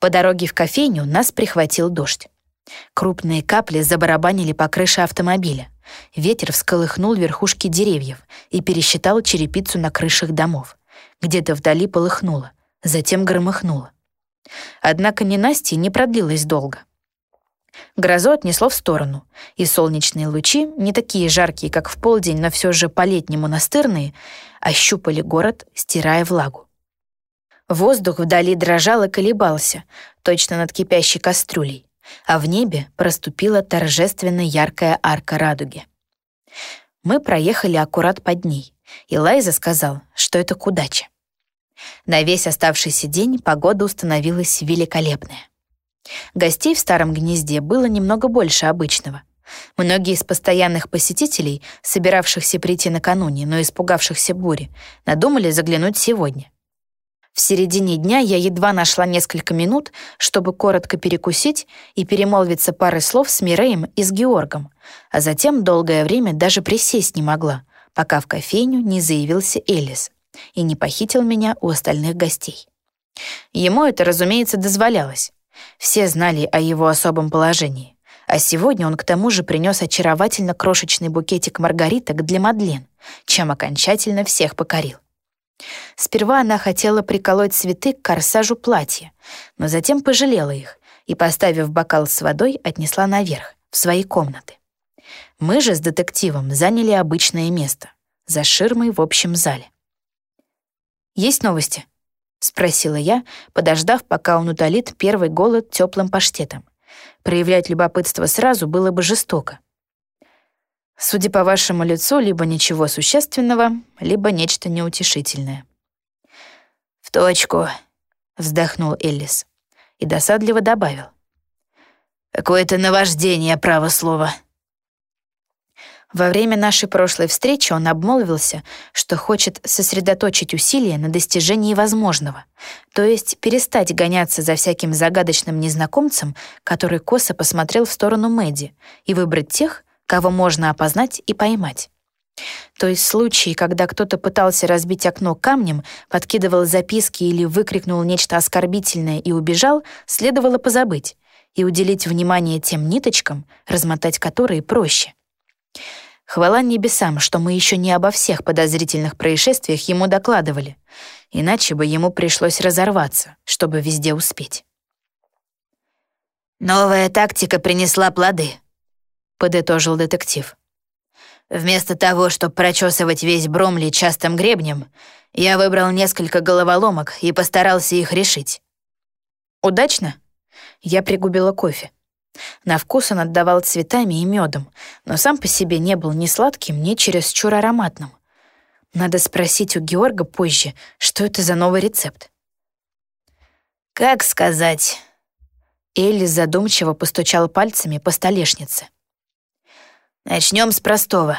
По дороге в кофейню нас прихватил дождь. Крупные капли забарабанили по крыше автомобиля. Ветер всколыхнул верхушки деревьев и пересчитал черепицу на крышах домов. Где-то вдали полыхнуло, затем громыхнуло. Однако ненастье не продлилось долго. Грозу отнесло в сторону, и солнечные лучи, не такие жаркие, как в полдень, но все же по-летнему настырные, ощупали город, стирая влагу. Воздух вдали дрожал и колебался, точно над кипящей кастрюлей, а в небе проступила торжественно яркая арка радуги. Мы проехали аккурат под ней, и Лайза сказал, что это к удаче. На весь оставшийся день погода установилась великолепная. Гостей в старом гнезде было немного больше обычного. Многие из постоянных посетителей, собиравшихся прийти накануне, но испугавшихся бури, надумали заглянуть сегодня. В середине дня я едва нашла несколько минут, чтобы коротко перекусить и перемолвиться парой слов с Миреем и с Георгом, а затем долгое время даже присесть не могла, пока в кофейню не заявился Элис и не похитил меня у остальных гостей. Ему это, разумеется, дозволялось. Все знали о его особом положении. А сегодня он к тому же принес очаровательно крошечный букетик маргариток для Мадлен, чем окончательно всех покорил. Сперва она хотела приколоть цветы к корсажу платья, но затем пожалела их и, поставив бокал с водой, отнесла наверх, в свои комнаты. Мы же с детективом заняли обычное место, за ширмой в общем зале. «Есть новости?» — спросила я, подождав, пока он утолит первый голод теплым паштетом. Проявлять любопытство сразу было бы жестоко. Судя по вашему лицу, либо ничего существенного, либо нечто неутешительное. «В точку», — вздохнул Эллис и досадливо добавил. «Какое-то наваждение, право слово». Во время нашей прошлой встречи он обмолвился, что хочет сосредоточить усилия на достижении возможного, то есть перестать гоняться за всяким загадочным незнакомцем, который косо посмотрел в сторону Мэдди, и выбрать тех, кого можно опознать и поймать. То есть случаи, когда кто-то пытался разбить окно камнем, подкидывал записки или выкрикнул нечто оскорбительное и убежал, следовало позабыть и уделить внимание тем ниточкам, размотать которые проще. Хвала небесам, что мы еще не обо всех подозрительных происшествиях ему докладывали, иначе бы ему пришлось разорваться, чтобы везде успеть. «Новая тактика принесла плоды», — подытожил детектив. «Вместо того, чтобы прочесывать весь Бромли частым гребнем, я выбрал несколько головоломок и постарался их решить». «Удачно?» Я пригубила кофе. На вкус он отдавал цветами и медом, но сам по себе не был ни сладким, ни чересчур ароматным. Надо спросить у Георга позже, что это за новый рецепт. «Как сказать?» Элли задумчиво постучал пальцами по столешнице. Начнем с простого.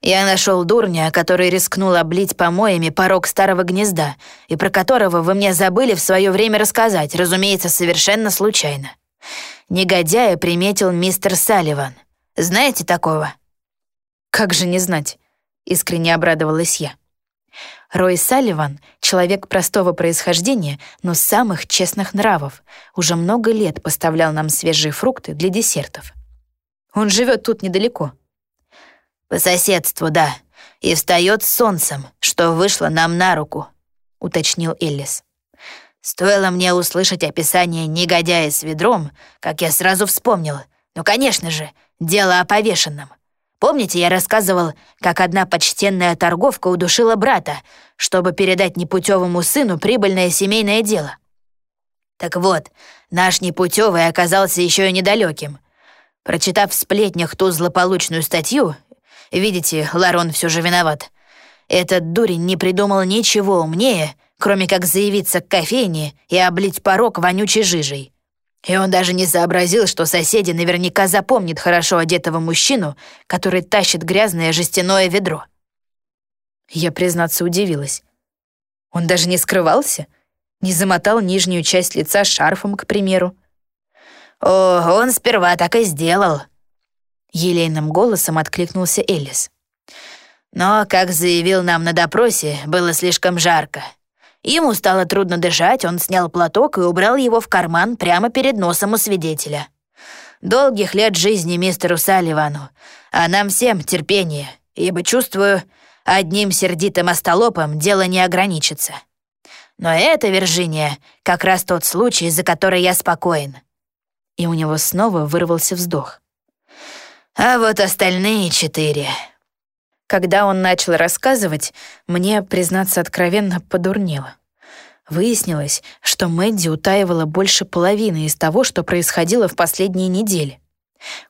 Я нашел дурня, который рискнул облить помоями порог старого гнезда, и про которого вы мне забыли в свое время рассказать, разумеется, совершенно случайно негодяя приметил мистер Салливан. Знаете такого?» «Как же не знать?» — искренне обрадовалась я. Рой Салливан — человек простого происхождения, но самых честных нравов, уже много лет поставлял нам свежие фрукты для десертов. Он живет тут недалеко. «По соседству, да, и встает с солнцем, что вышло нам на руку», — уточнил Эллис. Стоило мне услышать описание негодяя с ведром, как я сразу вспомнил. Ну, конечно же, дело о повешенном. Помните, я рассказывал, как одна почтенная торговка удушила брата, чтобы передать непутевому сыну прибыльное семейное дело? Так вот, наш непутевый оказался еще и недалеким. Прочитав в сплетнях ту злополучную статью, видите, Ларон все же виноват, этот дурень не придумал ничего умнее, кроме как заявиться к кофейне и облить порог вонючей жижей. И он даже не сообразил, что соседи наверняка запомнят хорошо одетого мужчину, который тащит грязное жестяное ведро. Я, признаться, удивилась. Он даже не скрывался? Не замотал нижнюю часть лица шарфом, к примеру? «О, он сперва так и сделал», — елейным голосом откликнулся Элис. «Но, как заявил нам на допросе, было слишком жарко, Ему стало трудно дышать, он снял платок и убрал его в карман прямо перед носом у свидетеля. Долгих лет жизни мистеру Салливану, а нам всем терпение, ибо чувствую, одним сердитым остолопом дело не ограничится. Но это, Виржиния, как раз тот случай, за который я спокоен. И у него снова вырвался вздох. А вот остальные четыре. Когда он начал рассказывать, мне, признаться откровенно, подурнело. Выяснилось, что Мэдди утаивала больше половины из того, что происходило в последние недели.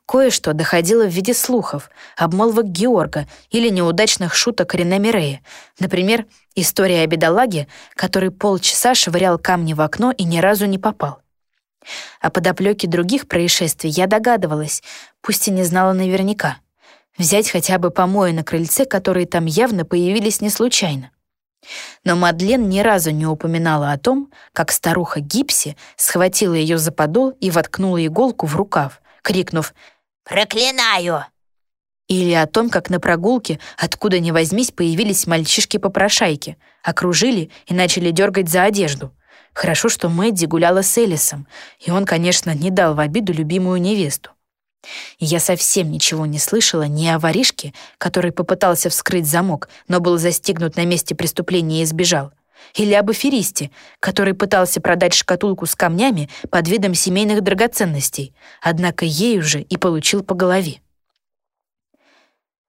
Кое-что доходило в виде слухов, обмолвок Георга или неудачных шуток Рене Мирея. Например, история о бедолаге, который полчаса швырял камни в окно и ни разу не попал. О подоплеке других происшествий я догадывалась, пусть и не знала наверняка. Взять хотя бы помои на крыльце, которые там явно появились не случайно. Но Мадлен ни разу не упоминала о том, как старуха Гипси схватила ее за подол и воткнула иголку в рукав, крикнув «Проклинаю!» Или о том, как на прогулке, откуда ни возьмись, появились мальчишки-попрошайки, окружили и начали дергать за одежду. Хорошо, что Мэдди гуляла с Элисом, и он, конечно, не дал в обиду любимую невесту. Я совсем ничего не слышала ни о воришке, который попытался вскрыть замок, но был застигнут на месте преступления и сбежал, или об аферисте, который пытался продать шкатулку с камнями под видом семейных драгоценностей, однако ею же и получил по голове.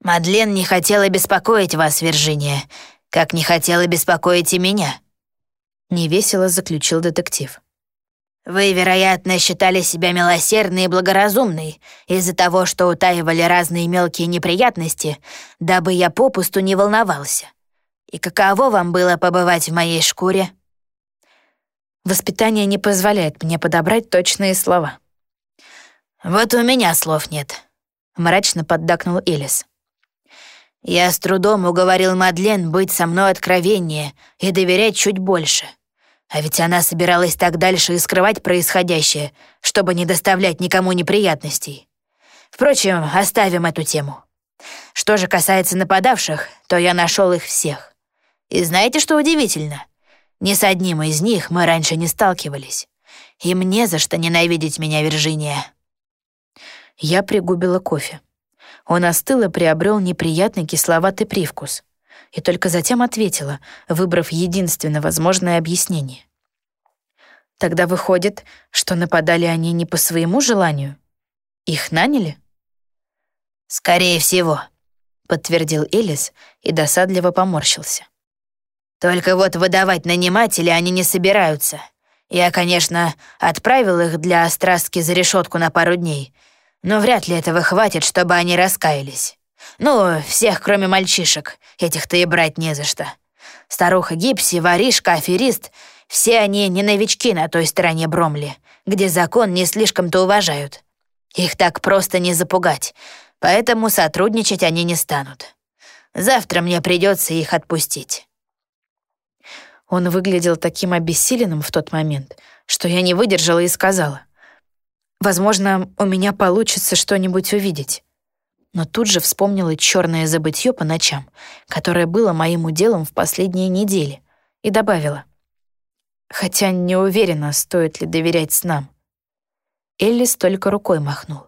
«Мадлен не хотела беспокоить вас, Виржиния, как не хотела беспокоить и меня», — невесело заключил детектив. Вы, вероятно, считали себя милосердной и благоразумной из-за того, что утаивали разные мелкие неприятности, дабы я попусту не волновался. И каково вам было побывать в моей шкуре?» Воспитание не позволяет мне подобрать точные слова. «Вот у меня слов нет», — мрачно поддакнул Элис. «Я с трудом уговорил Мадлен быть со мной откровеннее и доверять чуть больше». А ведь она собиралась так дальше и скрывать происходящее, чтобы не доставлять никому неприятностей. Впрочем, оставим эту тему. Что же касается нападавших, то я нашел их всех. И знаете, что удивительно? Ни с одним из них мы раньше не сталкивались. И мне за что ненавидеть меня, Виржиния. Я пригубила кофе. Он остыл и приобрел неприятный кисловатый привкус — и только затем ответила, выбрав единственно возможное объяснение. Тогда выходит, что нападали они не по своему желанию? Их наняли? «Скорее всего», — подтвердил Элис и досадливо поморщился. «Только вот выдавать нанимателя они не собираются. Я, конечно, отправил их для острастки за решетку на пару дней, но вряд ли этого хватит, чтобы они раскаялись. Ну, всех, кроме мальчишек. Этих-то и брать не за что. Старуха Гипси, воришка, аферист — все они не новички на той стороне Бромли, где закон не слишком-то уважают. Их так просто не запугать, поэтому сотрудничать они не станут. Завтра мне придется их отпустить». Он выглядел таким обессиленным в тот момент, что я не выдержала и сказала. «Возможно, у меня получится что-нибудь увидеть» но тут же вспомнила черное забытье по ночам, которое было моим уделом в последние недели, и добавила. Хотя не уверена, стоит ли доверять снам. Эллис только рукой махнул.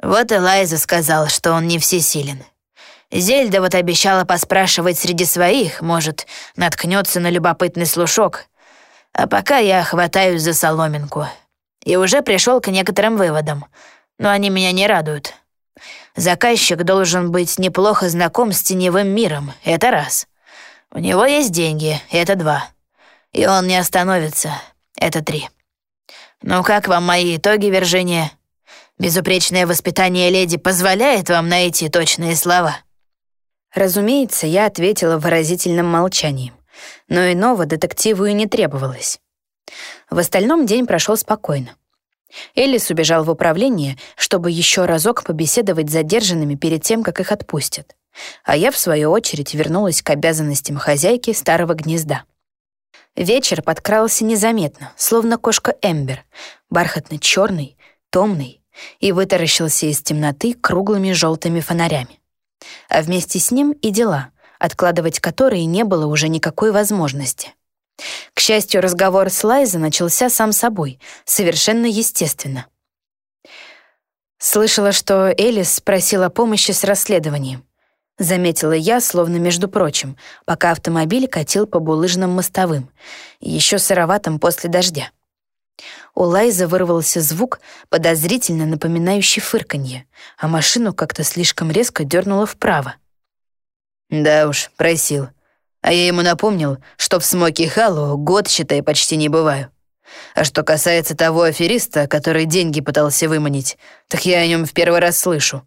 Вот и Лайза сказал, что он не всесилен. Зельда вот обещала поспрашивать среди своих, может, наткнется на любопытный слушок. А пока я хватаюсь за соломинку. И уже пришел к некоторым выводам, но они меня не радуют. Заказчик должен быть неплохо знаком с теневым миром, это раз. У него есть деньги, это два. И он не остановится, это три. Ну как вам мои итоги, Виржиния? Безупречное воспитание леди позволяет вам найти точные слова?» Разумеется, я ответила выразительным молчанием, но иного детективу и не требовалось. В остальном день прошел спокойно. Элис убежал в управление, чтобы еще разок побеседовать с задержанными перед тем, как их отпустят. А я, в свою очередь, вернулась к обязанностям хозяйки старого гнезда. Вечер подкрался незаметно, словно кошка Эмбер, бархатно-черный, томный, и вытаращился из темноты круглыми желтыми фонарями. А вместе с ним и дела, откладывать которые не было уже никакой возможности — К счастью, разговор с Лайза начался сам собой, совершенно естественно. Слышала, что Элис просила помощи с расследованием. Заметила я, словно между прочим, пока автомобиль катил по булыжным мостовым, еще сыроватым после дождя. У Лайза вырвался звук, подозрительно напоминающий фырканье, а машину как-то слишком резко дернуло вправо. «Да уж, просил. А я ему напомнил, что в Смоки Халлоу год, считай, почти не бываю. А что касается того афериста, который деньги пытался выманить, так я о нем в первый раз слышу.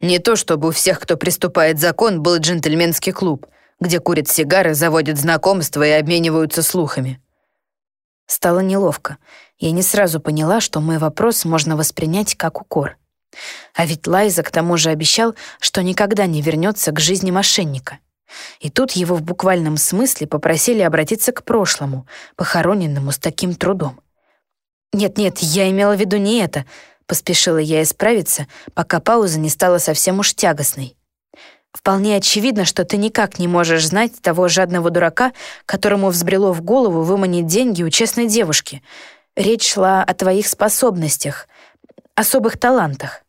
Не то чтобы у всех, кто приступает закон, был джентльменский клуб, где курят сигары, заводят знакомства и обмениваются слухами. Стало неловко. Я не сразу поняла, что мой вопрос можно воспринять как укор. А ведь Лайза к тому же обещал, что никогда не вернется к жизни мошенника. И тут его в буквальном смысле попросили обратиться к прошлому, похороненному с таким трудом. «Нет-нет, я имела в виду не это», — поспешила я исправиться, пока пауза не стала совсем уж тягостной. Вполне очевидно, что ты никак не можешь знать того жадного дурака, которому взбрело в голову выманить деньги у честной девушки. Речь шла о твоих способностях, особых талантах.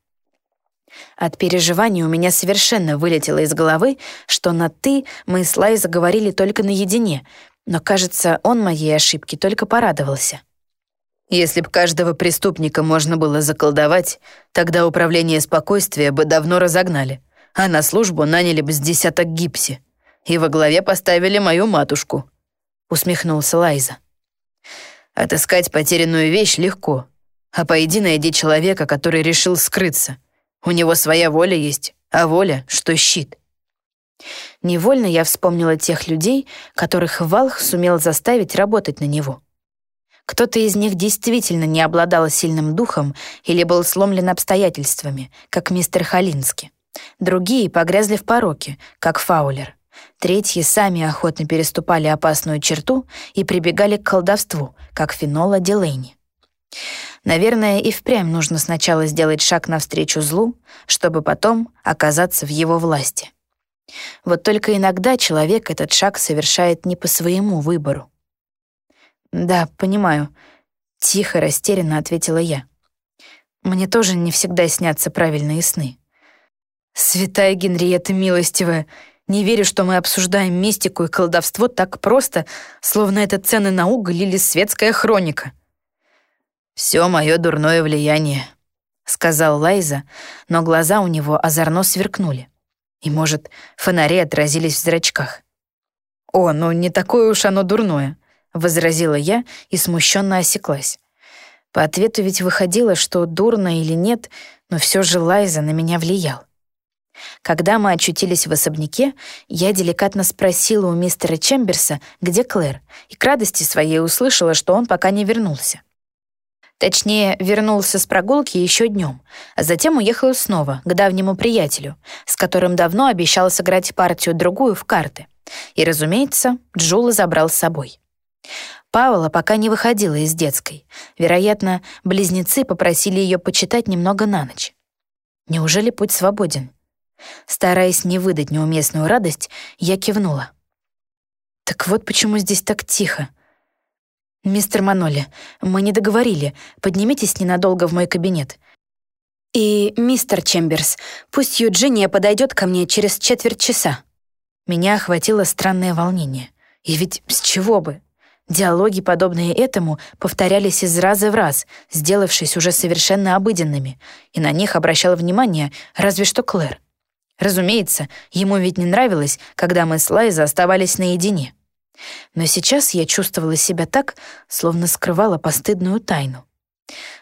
От переживаний у меня совершенно вылетело из головы, что на «ты» мы с Лай заговорили только наедине, но, кажется, он моей ошибки только порадовался. Если б каждого преступника можно было заколдовать, тогда управление спокойствия бы давно разогнали а на службу наняли бы с десяток гипси. И во главе поставили мою матушку», — усмехнулся Лайза. «Отыскать потерянную вещь легко, а пойди найди человека, который решил скрыться. У него своя воля есть, а воля, что щит». Невольно я вспомнила тех людей, которых Валх сумел заставить работать на него. Кто-то из них действительно не обладал сильным духом или был сломлен обстоятельствами, как мистер Халинский. Другие погрязли в пороке, как Фаулер. Третьи сами охотно переступали опасную черту и прибегали к колдовству, как Фенола Дилейни. Наверное, и впрямь нужно сначала сделать шаг навстречу злу, чтобы потом оказаться в его власти. Вот только иногда человек этот шаг совершает не по своему выбору. «Да, понимаю», — тихо, растерянно ответила я. «Мне тоже не всегда снятся правильные сны». «Святая Генриетта милостивая, не верю, что мы обсуждаем мистику и колдовство так просто, словно это цены на или светская хроника». «Все мое дурное влияние», — сказал Лайза, но глаза у него озорно сверкнули. И, может, фонари отразились в зрачках. «О, ну не такое уж оно дурное», — возразила я и смущенно осеклась. По ответу ведь выходило, что дурно или нет, но все же Лайза на меня влиял. Когда мы очутились в особняке, я деликатно спросила у мистера Чемберса, где Клэр, и к радости своей услышала, что он пока не вернулся. Точнее, вернулся с прогулки еще днем, а затем уехал снова к давнему приятелю, с которым давно обещал сыграть партию-другую в карты. И, разумеется, Джула забрал с собой. Паула пока не выходила из детской. Вероятно, близнецы попросили ее почитать немного на ночь. Неужели путь свободен? Стараясь не выдать неуместную радость, я кивнула. «Так вот почему здесь так тихо. Мистер Маноли, мы не договорили. Поднимитесь ненадолго в мой кабинет. И, мистер Чемберс, пусть Юджиния подойдет ко мне через четверть часа». Меня охватило странное волнение. И ведь с чего бы? Диалоги, подобные этому, повторялись из раза в раз, сделавшись уже совершенно обыденными, и на них обращал внимание разве что Клэр. Разумеется, ему ведь не нравилось, когда мы с Лайза оставались наедине. Но сейчас я чувствовала себя так, словно скрывала постыдную тайну.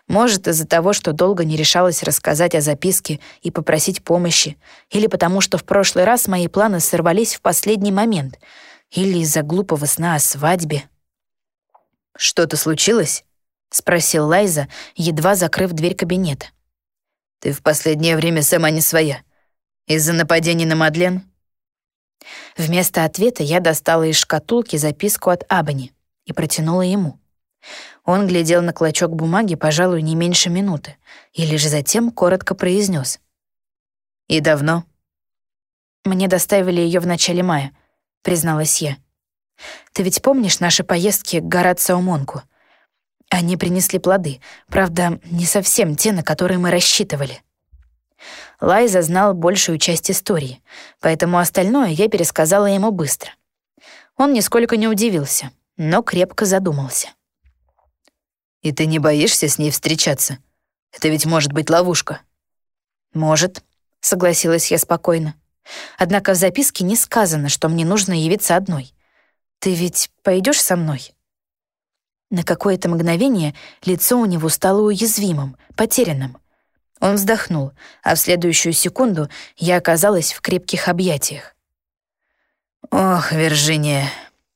Может, из-за того, что долго не решалась рассказать о записке и попросить помощи, или потому что в прошлый раз мои планы сорвались в последний момент, или из-за глупого сна о свадьбе. «Что-то случилось?» — спросил Лайза, едва закрыв дверь кабинета. «Ты в последнее время сама не своя. Из-за нападений на Мадлен? Вместо ответа я достала из шкатулки записку от Абани и протянула ему. Он глядел на клочок бумаги, пожалуй, не меньше минуты, и лишь затем коротко произнес: «И давно?» «Мне доставили ее в начале мая», — призналась я. Ты ведь помнишь наши поездки к Горацио Монку? Они принесли плоды, правда, не совсем те, на которые мы рассчитывали. Лайза знал большую часть истории, поэтому остальное я пересказала ему быстро. Он нисколько не удивился, но крепко задумался. «И ты не боишься с ней встречаться? Это ведь может быть ловушка». «Может», — согласилась я спокойно. «Однако в записке не сказано, что мне нужно явиться одной. Ты ведь пойдешь со мной?» На какое-то мгновение лицо у него стало уязвимым, потерянным. Он вздохнул, а в следующую секунду я оказалась в крепких объятиях. «Ох, Виржиния,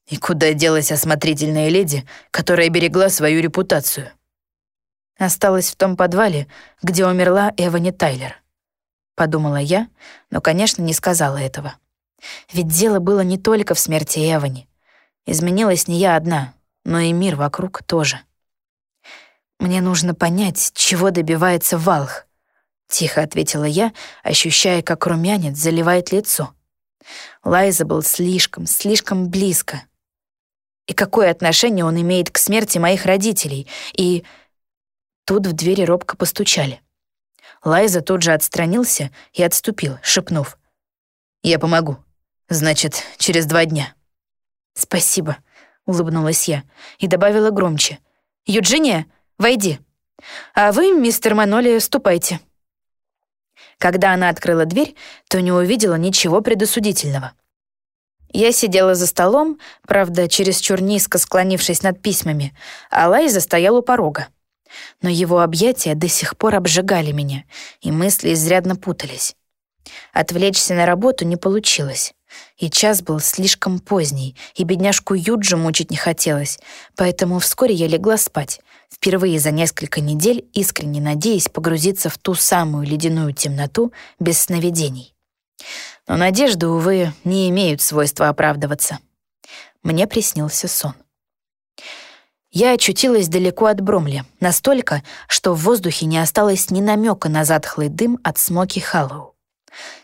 и куда делась осмотрительная леди, которая берегла свою репутацию?» Осталась в том подвале, где умерла Эвани Тайлер. Подумала я, но, конечно, не сказала этого. Ведь дело было не только в смерти Эвани. Изменилась не я одна, но и мир вокруг тоже. Мне нужно понять, чего добивается Валх. Тихо ответила я, ощущая, как румянец заливает лицо. Лайза был слишком, слишком близко. И какое отношение он имеет к смерти моих родителей? И тут в двери робко постучали. Лайза тут же отстранился и отступил, шепнув. «Я помогу. Значит, через два дня». «Спасибо», — улыбнулась я и добавила громче. «Юджиния, войди. А вы, мистер Маноли, ступайте». Когда она открыла дверь, то не увидела ничего предосудительного. Я сидела за столом, правда, чересчур низко склонившись над письмами, а Лайза стоял у порога. Но его объятия до сих пор обжигали меня, и мысли изрядно путались. Отвлечься на работу не получилось. И час был слишком поздний, и бедняжку Юджи мучить не хотелось, поэтому вскоре я легла спать, впервые за несколько недель искренне надеясь погрузиться в ту самую ледяную темноту без сновидений. Но надежды, увы, не имеют свойства оправдываться. Мне приснился сон. Я очутилась далеко от Бромли, настолько, что в воздухе не осталось ни намека на затхлый дым от смоки Халлоу.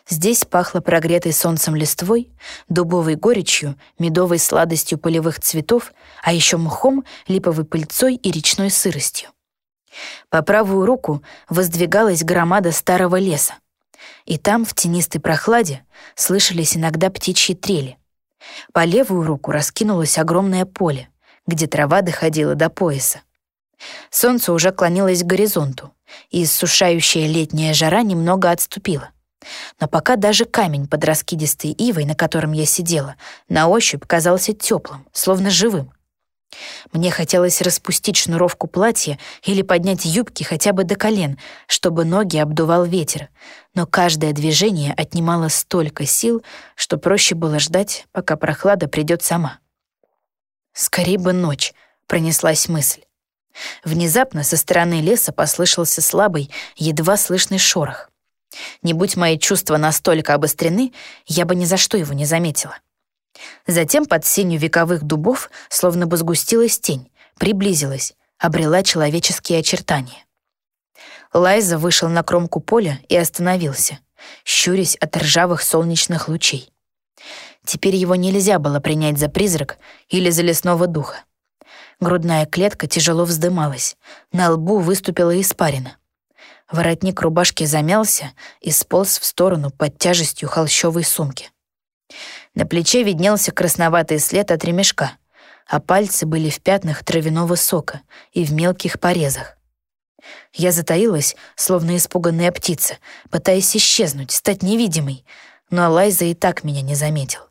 Здесь пахло прогретой солнцем листвой, дубовой горечью, медовой сладостью полевых цветов, а еще мхом, липовой пыльцой и речной сыростью. По правую руку воздвигалась громада старого леса, и там, в тенистой прохладе, слышались иногда птичьи трели. По левую руку раскинулось огромное поле, где трава доходила до пояса. Солнце уже клонилось к горизонту, и иссушающая летняя жара немного отступила — но пока даже камень под раскидистой ивой, на котором я сидела, на ощупь казался теплым, словно живым. Мне хотелось распустить шнуровку платья или поднять юбки хотя бы до колен, чтобы ноги обдувал ветер, но каждое движение отнимало столько сил, что проще было ждать, пока прохлада придет сама. «Скорей бы ночь», — пронеслась мысль. Внезапно со стороны леса послышался слабый, едва слышный шорох. Не будь мои чувства настолько обострены, я бы ни за что его не заметила. Затем под сенью вековых дубов словно бы сгустилась тень, приблизилась, обрела человеческие очертания. Лайза вышел на кромку поля и остановился, щурясь от ржавых солнечных лучей. Теперь его нельзя было принять за призрак или за лесного духа. Грудная клетка тяжело вздымалась, на лбу выступила испарина. Воротник рубашки замялся и сполз в сторону под тяжестью холщовой сумки. На плече виднелся красноватый след от ремешка, а пальцы были в пятнах травяного сока и в мелких порезах. Я затаилась, словно испуганная птица, пытаясь исчезнуть, стать невидимой, но Лайза и так меня не заметил.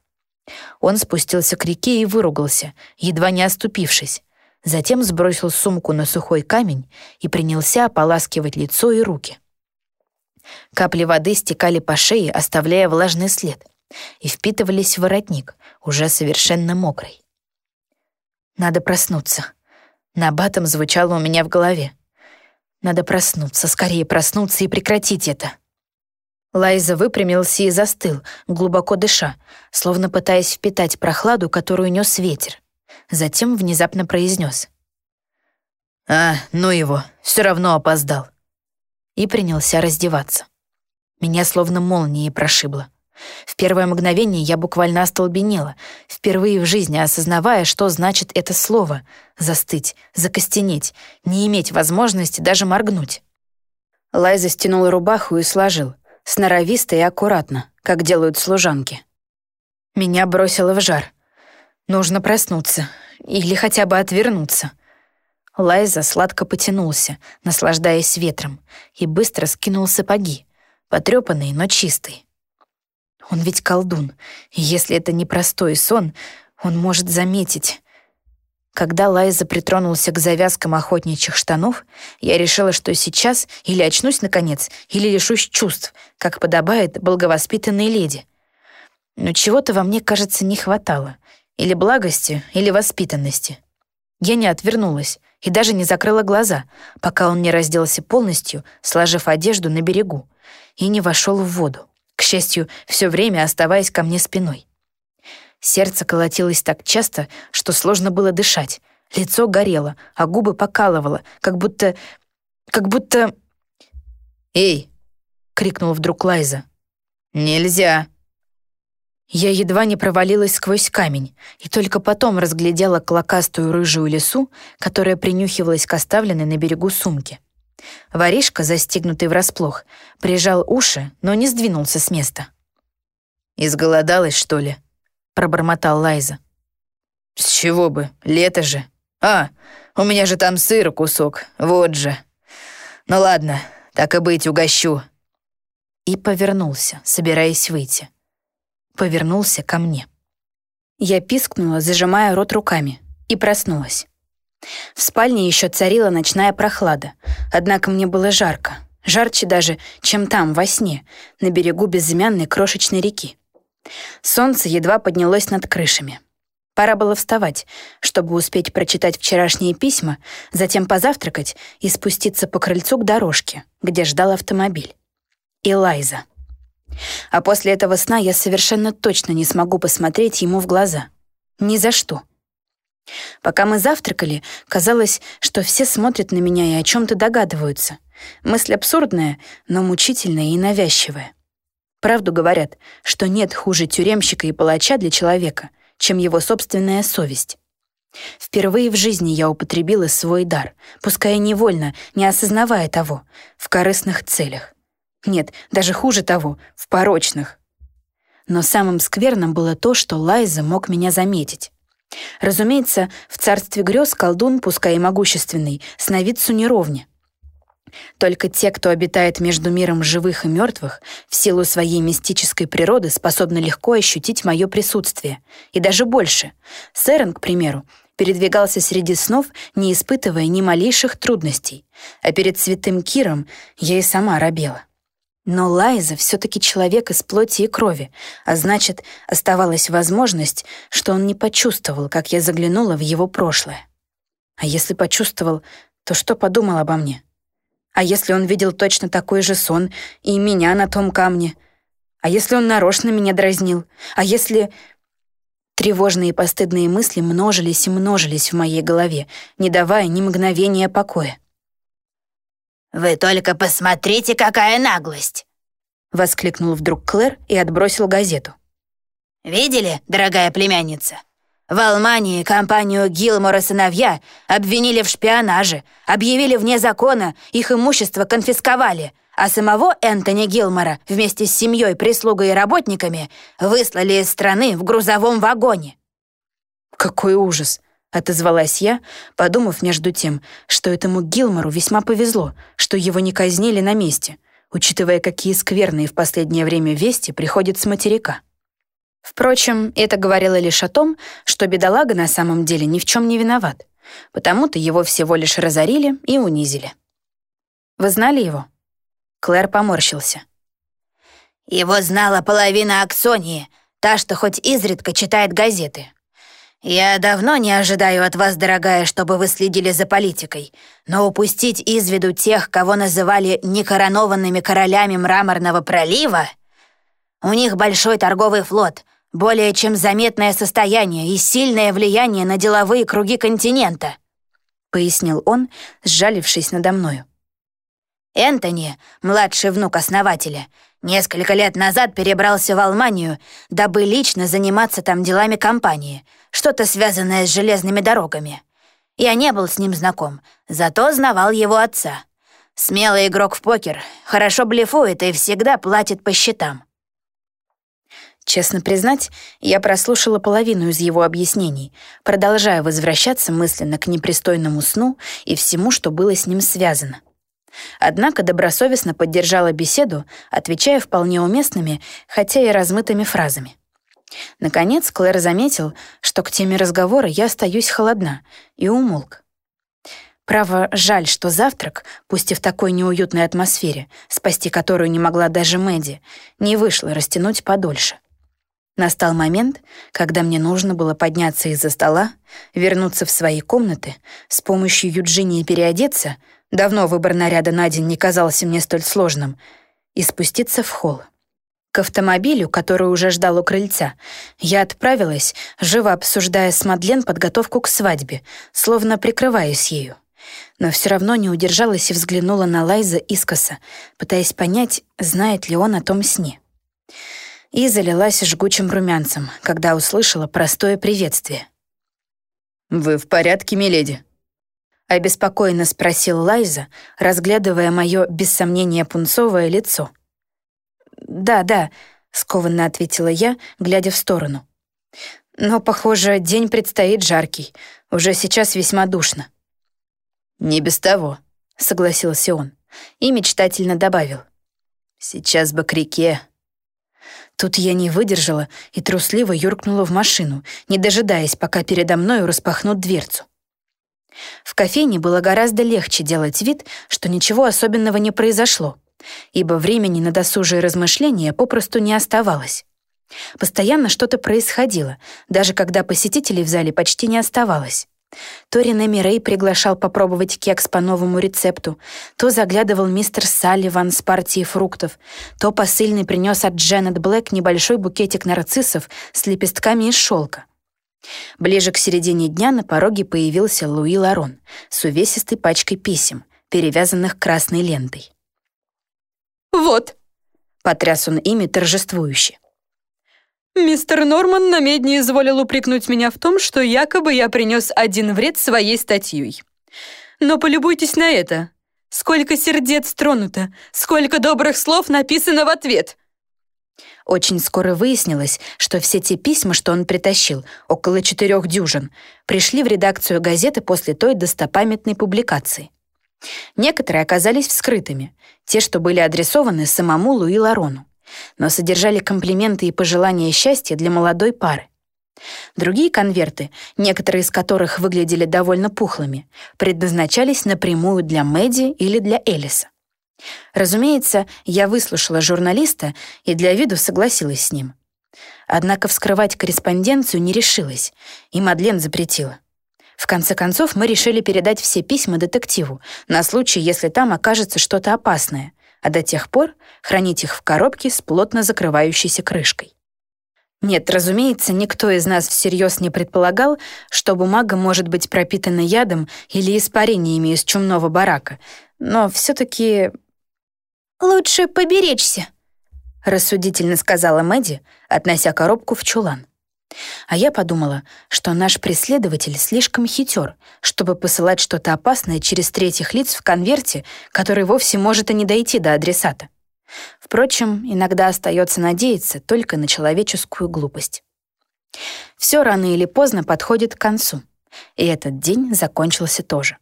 Он спустился к реке и выругался, едва не оступившись, затем сбросил сумку на сухой камень и принялся ополаскивать лицо и руки. Капли воды стекали по шее, оставляя влажный след, и впитывались в воротник, уже совершенно мокрый. «Надо проснуться». На батом звучало у меня в голове. «Надо проснуться, скорее проснуться и прекратить это». Лайза выпрямился и застыл, глубоко дыша, словно пытаясь впитать прохладу, которую нес ветер. Затем внезапно произнес. «А, ну его, все равно опоздал». И принялся раздеваться. Меня словно молнией прошибло. В первое мгновение я буквально остолбенела, впервые в жизни осознавая, что значит это слово — застыть, закостенеть, не иметь возможности даже моргнуть. Лайза стянул рубаху и сложил, сноровисто и аккуратно, как делают служанки. Меня бросило в жар. Нужно проснуться или хотя бы отвернуться. Лайза сладко потянулся, наслаждаясь ветром, и быстро скинул сапоги, потрепанные, но чистые. Он ведь колдун, и если это не простой сон, он может заметить. Когда Лайза притронулся к завязкам охотничьих штанов, я решила, что сейчас или очнусь наконец, или лишусь чувств, как подобает благовоспитанной леди. Но чего-то во мне, кажется, не хватало. Или благости, или воспитанности. Я не отвернулась и даже не закрыла глаза, пока он не разделся полностью, сложив одежду на берегу, и не вошел в воду к счастью, все время оставаясь ко мне спиной. Сердце колотилось так часто, что сложно было дышать. Лицо горело, а губы покалывало, как будто... как будто... «Эй!» — крикнул вдруг Лайза. «Нельзя!» Я едва не провалилась сквозь камень и только потом разглядела клокастую рыжую лису, которая принюхивалась к оставленной на берегу сумке. Воришка, застигнутый врасплох, прижал уши, но не сдвинулся с места. «Изголодалась, что ли?» — пробормотал Лайза. «С чего бы? Лето же. А, у меня же там сыр кусок, вот же. Ну ладно, так и быть, угощу». И повернулся, собираясь выйти. Повернулся ко мне. Я пискнула, зажимая рот руками, и проснулась. В спальне еще царила ночная прохлада, однако мне было жарко, жарче даже, чем там, во сне, на берегу безымянной крошечной реки. Солнце едва поднялось над крышами. Пора было вставать, чтобы успеть прочитать вчерашние письма, затем позавтракать и спуститься по крыльцу к дорожке, где ждал автомобиль. И Лайза. А после этого сна я совершенно точно не смогу посмотреть ему в глаза. Ни за что. Пока мы завтракали, казалось, что все смотрят на меня и о чем-то догадываются. Мысль абсурдная, но мучительная и навязчивая. Правду говорят, что нет хуже тюремщика и палача для человека, чем его собственная совесть. Впервые в жизни я употребила свой дар, пускай невольно, не осознавая того, в корыстных целях. Нет, даже хуже того, в порочных. Но самым скверным было то, что Лайза мог меня заметить. Разумеется, в царстве грез колдун, пускай и могущественный, сновидцу не ровня. Только те, кто обитает между миром живых и мертвых, в силу своей мистической природы способны легко ощутить мое присутствие. И даже больше. Сэрон, к примеру, передвигался среди снов, не испытывая ни малейших трудностей. А перед святым Киром я и сама робела. Но Лайза все-таки человек из плоти и крови, а значит, оставалась возможность, что он не почувствовал, как я заглянула в его прошлое. А если почувствовал, то что подумал обо мне? А если он видел точно такой же сон и меня на том камне? А если он нарочно меня дразнил? А если... Тревожные и постыдные мысли множились и множились в моей голове, не давая ни мгновения покоя. «Вы только посмотрите, какая наглость!» — воскликнул вдруг Клэр и отбросил газету. «Видели, дорогая племянница? В Алмании компанию Гилмор и сыновья обвинили в шпионаже, объявили вне закона, их имущество конфисковали, а самого Энтони Гилмора вместе с семьей, прислугой и работниками выслали из страны в грузовом вагоне». «Какой ужас!» — отозвалась я, подумав между тем, что этому Гилмору весьма повезло, что его не казнили на месте, учитывая, какие скверные в последнее время вести приходят с материка. Впрочем, это говорило лишь о том, что бедолага на самом деле ни в чем не виноват, потому-то его всего лишь разорили и унизили. Вы знали его? Клэр поморщился. Его знала половина Аксонии, та, что хоть изредка читает газеты. «Я давно не ожидаю от вас, дорогая, чтобы вы следили за политикой, но упустить из виду тех, кого называли некоронованными королями Мраморного пролива? У них большой торговый флот, более чем заметное состояние и сильное влияние на деловые круги континента», — пояснил он, сжалившись надо мною. Энтони, младший внук основателя, Несколько лет назад перебрался в Алманию, дабы лично заниматься там делами компании, что-то связанное с железными дорогами. Я не был с ним знаком, зато знавал его отца. Смелый игрок в покер, хорошо блефует и всегда платит по счетам. Честно признать, я прослушала половину из его объяснений, продолжая возвращаться мысленно к непристойному сну и всему, что было с ним связано. Однако добросовестно поддержала беседу, отвечая вполне уместными, хотя и размытыми фразами. Наконец Клэр заметил, что к теме разговора я остаюсь холодна, и умолк. Право, жаль, что завтрак, пусть и в такой неуютной атмосфере, спасти которую не могла даже Мэдди, не вышло растянуть подольше. Настал момент, когда мне нужно было подняться из-за стола, вернуться в свои комнаты, с помощью Юджинии переодеться, давно выбор наряда на день не казался мне столь сложным, и спуститься в холл. К автомобилю, который уже ждал у крыльца, я отправилась, живо обсуждая с Мадлен подготовку к свадьбе, словно прикрываясь ею. Но все равно не удержалась и взглянула на Лайза искоса, пытаясь понять, знает ли он о том сне и залилась жгучим румянцем, когда услышала простое приветствие. «Вы в порядке, миледи?» Обеспокоенно спросил Лайза, разглядывая мое, без сомнения, пунцовое лицо. «Да, да», — скованно ответила я, глядя в сторону. «Но, похоже, день предстоит жаркий. Уже сейчас весьма душно». «Не без того», — согласился он и мечтательно добавил. «Сейчас бы к реке, Тут я не выдержала и трусливо юркнула в машину, не дожидаясь, пока передо мною распахнут дверцу. В кофейне было гораздо легче делать вид, что ничего особенного не произошло, ибо времени на досужие размышления попросту не оставалось. Постоянно что-то происходило, даже когда посетителей в зале почти не оставалось. То Рене Мирей приглашал попробовать кекс по новому рецепту, то заглядывал мистер Салливан с партией фруктов, то посыльный принес от Дженнет Блэк небольшой букетик нарциссов с лепестками из шелка. Ближе к середине дня на пороге появился Луи Ларон с увесистой пачкой писем, перевязанных красной лентой. «Вот», — потряс он ими торжествующе. Мистер Норман на медне изволил упрекнуть меня в том, что якобы я принес один вред своей статьей. Но полюбуйтесь на это. Сколько сердец тронуто, сколько добрых слов написано в ответ. Очень скоро выяснилось, что все те письма, что он притащил, около четырех дюжин, пришли в редакцию газеты после той достопамятной публикации. Некоторые оказались вскрытыми, те, что были адресованы самому Луи Ларону но содержали комплименты и пожелания счастья для молодой пары. Другие конверты, некоторые из которых выглядели довольно пухлыми, предназначались напрямую для Мэдди или для Элиса. Разумеется, я выслушала журналиста и для виду согласилась с ним. Однако вскрывать корреспонденцию не решилась, и Мадлен запретила. В конце концов, мы решили передать все письма детективу на случай, если там окажется что-то опасное, а до тех пор хранить их в коробке с плотно закрывающейся крышкой. Нет, разумеется, никто из нас всерьез не предполагал, что бумага может быть пропитана ядом или испарениями из чумного барака, но все-таки... «Лучше поберечься», — рассудительно сказала Мэдди, относя коробку в чулан. А я подумала, что наш преследователь слишком хитер, чтобы посылать что-то опасное через третьих лиц в конверте, который вовсе может и не дойти до адресата. Впрочем, иногда остается надеяться только на человеческую глупость. Все рано или поздно подходит к концу, и этот день закончился тоже.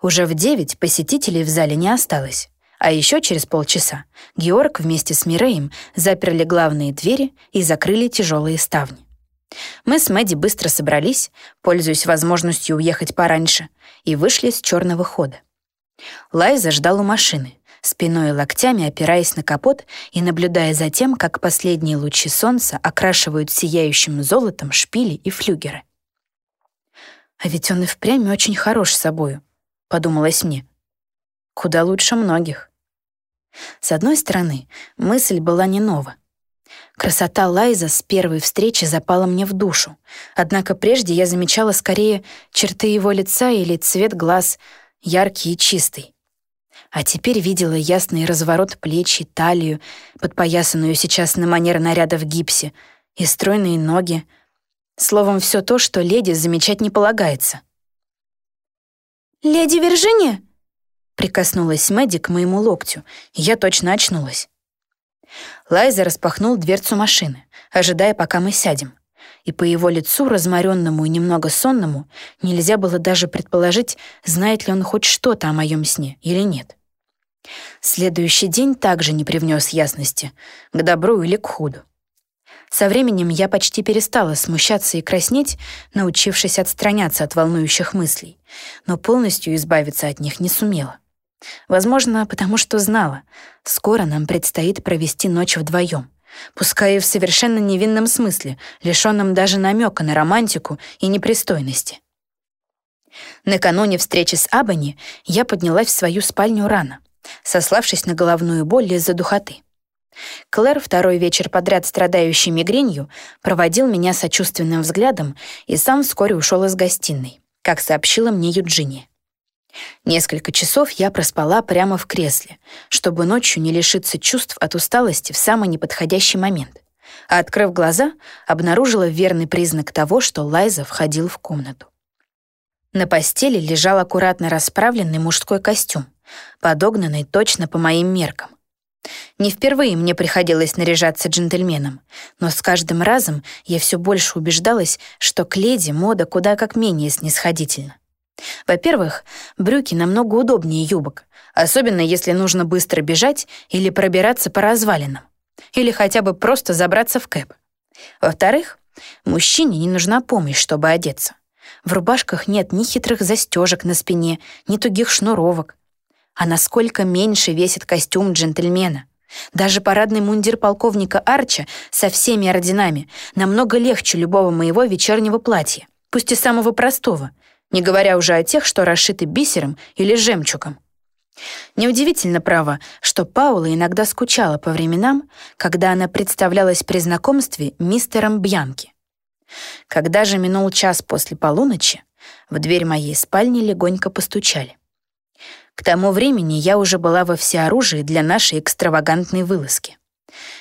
Уже в девять посетителей в зале не осталось, а еще через полчаса Георг вместе с Миреем заперли главные двери и закрыли тяжелые ставни. Мы с Мэдди быстро собрались, пользуясь возможностью уехать пораньше, и вышли с черного хода. Лайза ждал у машины, спиной и локтями опираясь на капот и наблюдая за тем, как последние лучи солнца окрашивают сияющим золотом шпили и флюгеры. «А ведь он и впрямь очень хорош собою», — подумалось мне. «Куда лучше многих». С одной стороны, мысль была не нова. Красота Лайза с первой встречи запала мне в душу, однако прежде я замечала скорее черты его лица или цвет глаз, яркий и чистый. А теперь видела ясный разворот плеч и талию, подпоясанную сейчас на манер наряда в гипсе, и стройные ноги. Словом, все то, что леди замечать не полагается. «Леди Виржиния?» Прикоснулась Мэдди к моему локтю, и я точно очнулась. Лайза распахнул дверцу машины, ожидая, пока мы сядем. И по его лицу, разморенному и немного сонному, нельзя было даже предположить, знает ли он хоть что-то о моем сне или нет. Следующий день также не привнес ясности, к добру или к худу. Со временем я почти перестала смущаться и краснеть, научившись отстраняться от волнующих мыслей, но полностью избавиться от них не сумела. Возможно, потому что знала, скоро нам предстоит провести ночь вдвоем, пускай и в совершенно невинном смысле, лишенном даже намека на романтику и непристойности. Накануне встречи с Абани я поднялась в свою спальню рано, сославшись на головную боль из-за духоты. Клэр, второй вечер подряд страдающий мигренью, проводил меня сочувственным взглядом и сам вскоре ушел из гостиной, как сообщила мне Юджиния. Несколько часов я проспала прямо в кресле, чтобы ночью не лишиться чувств от усталости в самый неподходящий момент. А открыв глаза, обнаружила верный признак того, что Лайза входил в комнату. На постели лежал аккуратно расправленный мужской костюм, подогнанный точно по моим меркам. Не впервые мне приходилось наряжаться джентльменом, но с каждым разом я все больше убеждалась, что к леди мода куда как менее снисходительна. Во-первых, брюки намного удобнее юбок, особенно если нужно быстро бежать или пробираться по развалинам, или хотя бы просто забраться в кэп. Во-вторых, мужчине не нужна помощь, чтобы одеться. В рубашках нет ни хитрых застежек на спине, ни тугих шнуровок. А насколько меньше весит костюм джентльмена. Даже парадный мундир полковника Арча со всеми орденами намного легче любого моего вечернего платья, пусть и самого простого, не говоря уже о тех, что расшиты бисером или жемчугом. Неудивительно, право, что Паула иногда скучала по временам, когда она представлялась при знакомстве мистером Бьянки. Когда же минул час после полуночи, в дверь моей спальни легонько постучали. К тому времени я уже была во всеоружии для нашей экстравагантной вылазки.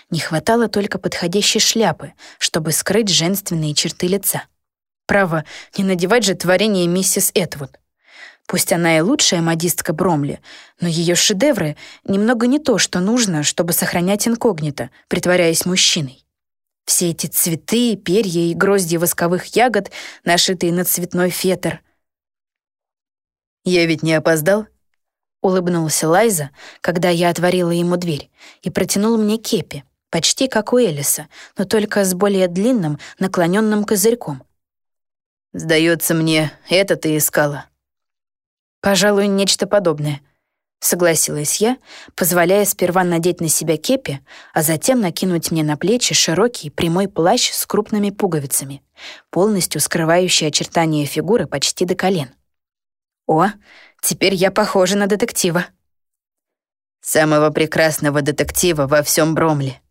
Не хватало только подходящей шляпы, чтобы скрыть женственные черты лица. Право, не надевать же творение миссис Этвуд. Пусть она и лучшая модистка Бромли, но ее шедевры немного не то, что нужно, чтобы сохранять инкогнито, притворяясь мужчиной. Все эти цветы, перья и грозди восковых ягод, нашитые на цветной фетр. «Я ведь не опоздал?» — улыбнулся Лайза, когда я отворила ему дверь, и протянул мне кепи, почти как у Элиса, но только с более длинным, наклоненным козырьком. Сдается мне, это ты искала. Пожалуй, нечто подобное. Согласилась я, позволяя сперва надеть на себя кепи, а затем накинуть мне на плечи широкий прямой плащ с крупными пуговицами, полностью скрывающий очертания фигуры почти до колен. О, теперь я похожа на детектива. Самого прекрасного детектива во всем Бромле.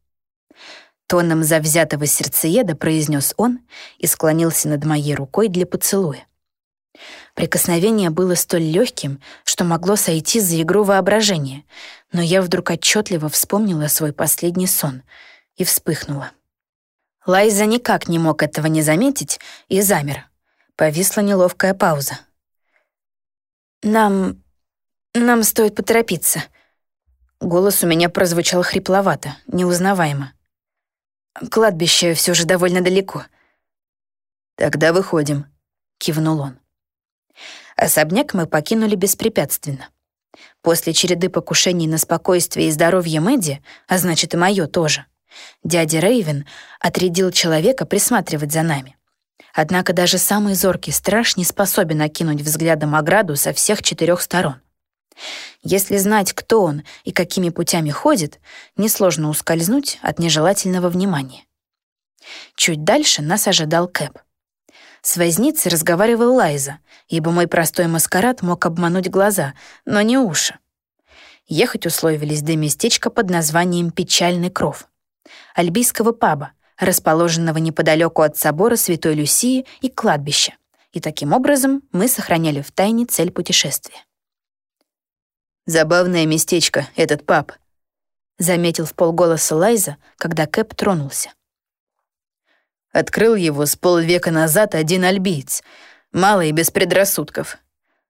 Тоном завзятого сердцееда произнес он и склонился над моей рукой для поцелуя. Прикосновение было столь легким, что могло сойти за игру воображения, но я вдруг отчетливо вспомнила свой последний сон и вспыхнула. Лайза никак не мог этого не заметить и замер. Повисла неловкая пауза. «Нам... нам стоит поторопиться». Голос у меня прозвучал хрипловато, неузнаваемо. Кладбище все же довольно далеко. Тогда выходим, кивнул он. Особняк мы покинули беспрепятственно. После череды покушений на спокойствие и здоровье Мэдди, а значит и мое тоже, дядя Рейвен отрядил человека присматривать за нами. Однако даже самый зоркий страж не способен окинуть взглядом ограду со всех четырех сторон. Если знать, кто он и какими путями ходит, несложно ускользнуть от нежелательного внимания. Чуть дальше нас ожидал Кэп. С возницей разговаривал Лайза, ибо мой простой маскарад мог обмануть глаза, но не уши. Ехать условились до местечка под названием «Печальный кров» — альбийского паба, расположенного неподалеку от собора Святой Люсии и кладбища. И таким образом мы сохраняли в тайне цель путешествия. Забавное местечко, этот паб», — заметил в полголоса Лайза, когда Кэп тронулся. Открыл его с полвека назад один альбиец, малый без предрассудков.